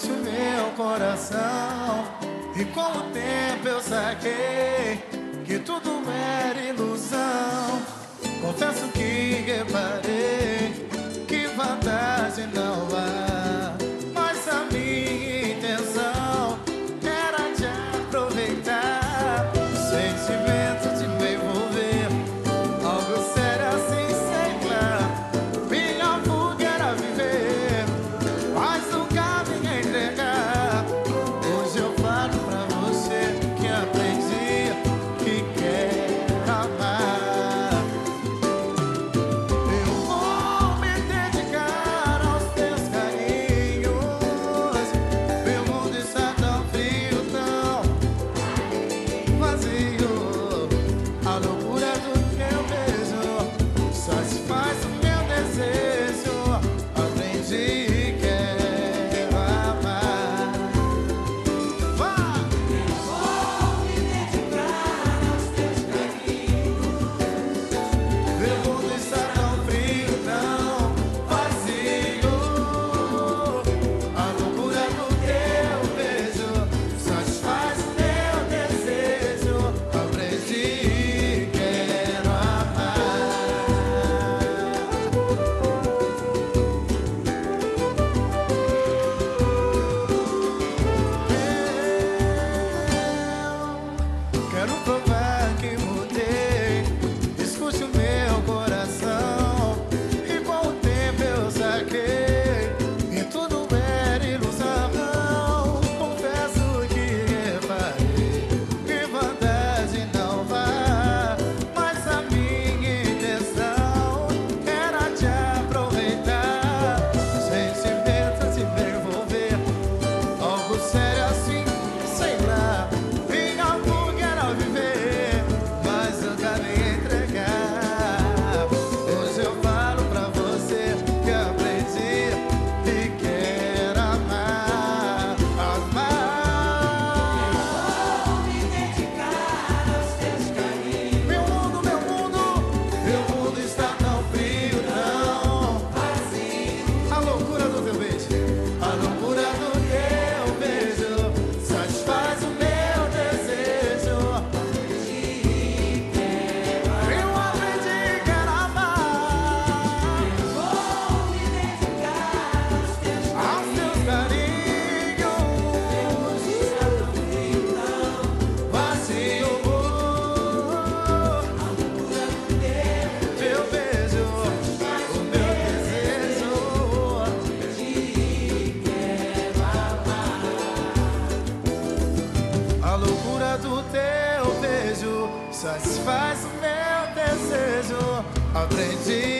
trouxe o meu coração. E com o tempo eu saquei que tudo era ilusão. Confesso que reparei up above. satisfaz o meu desejo. Aprendi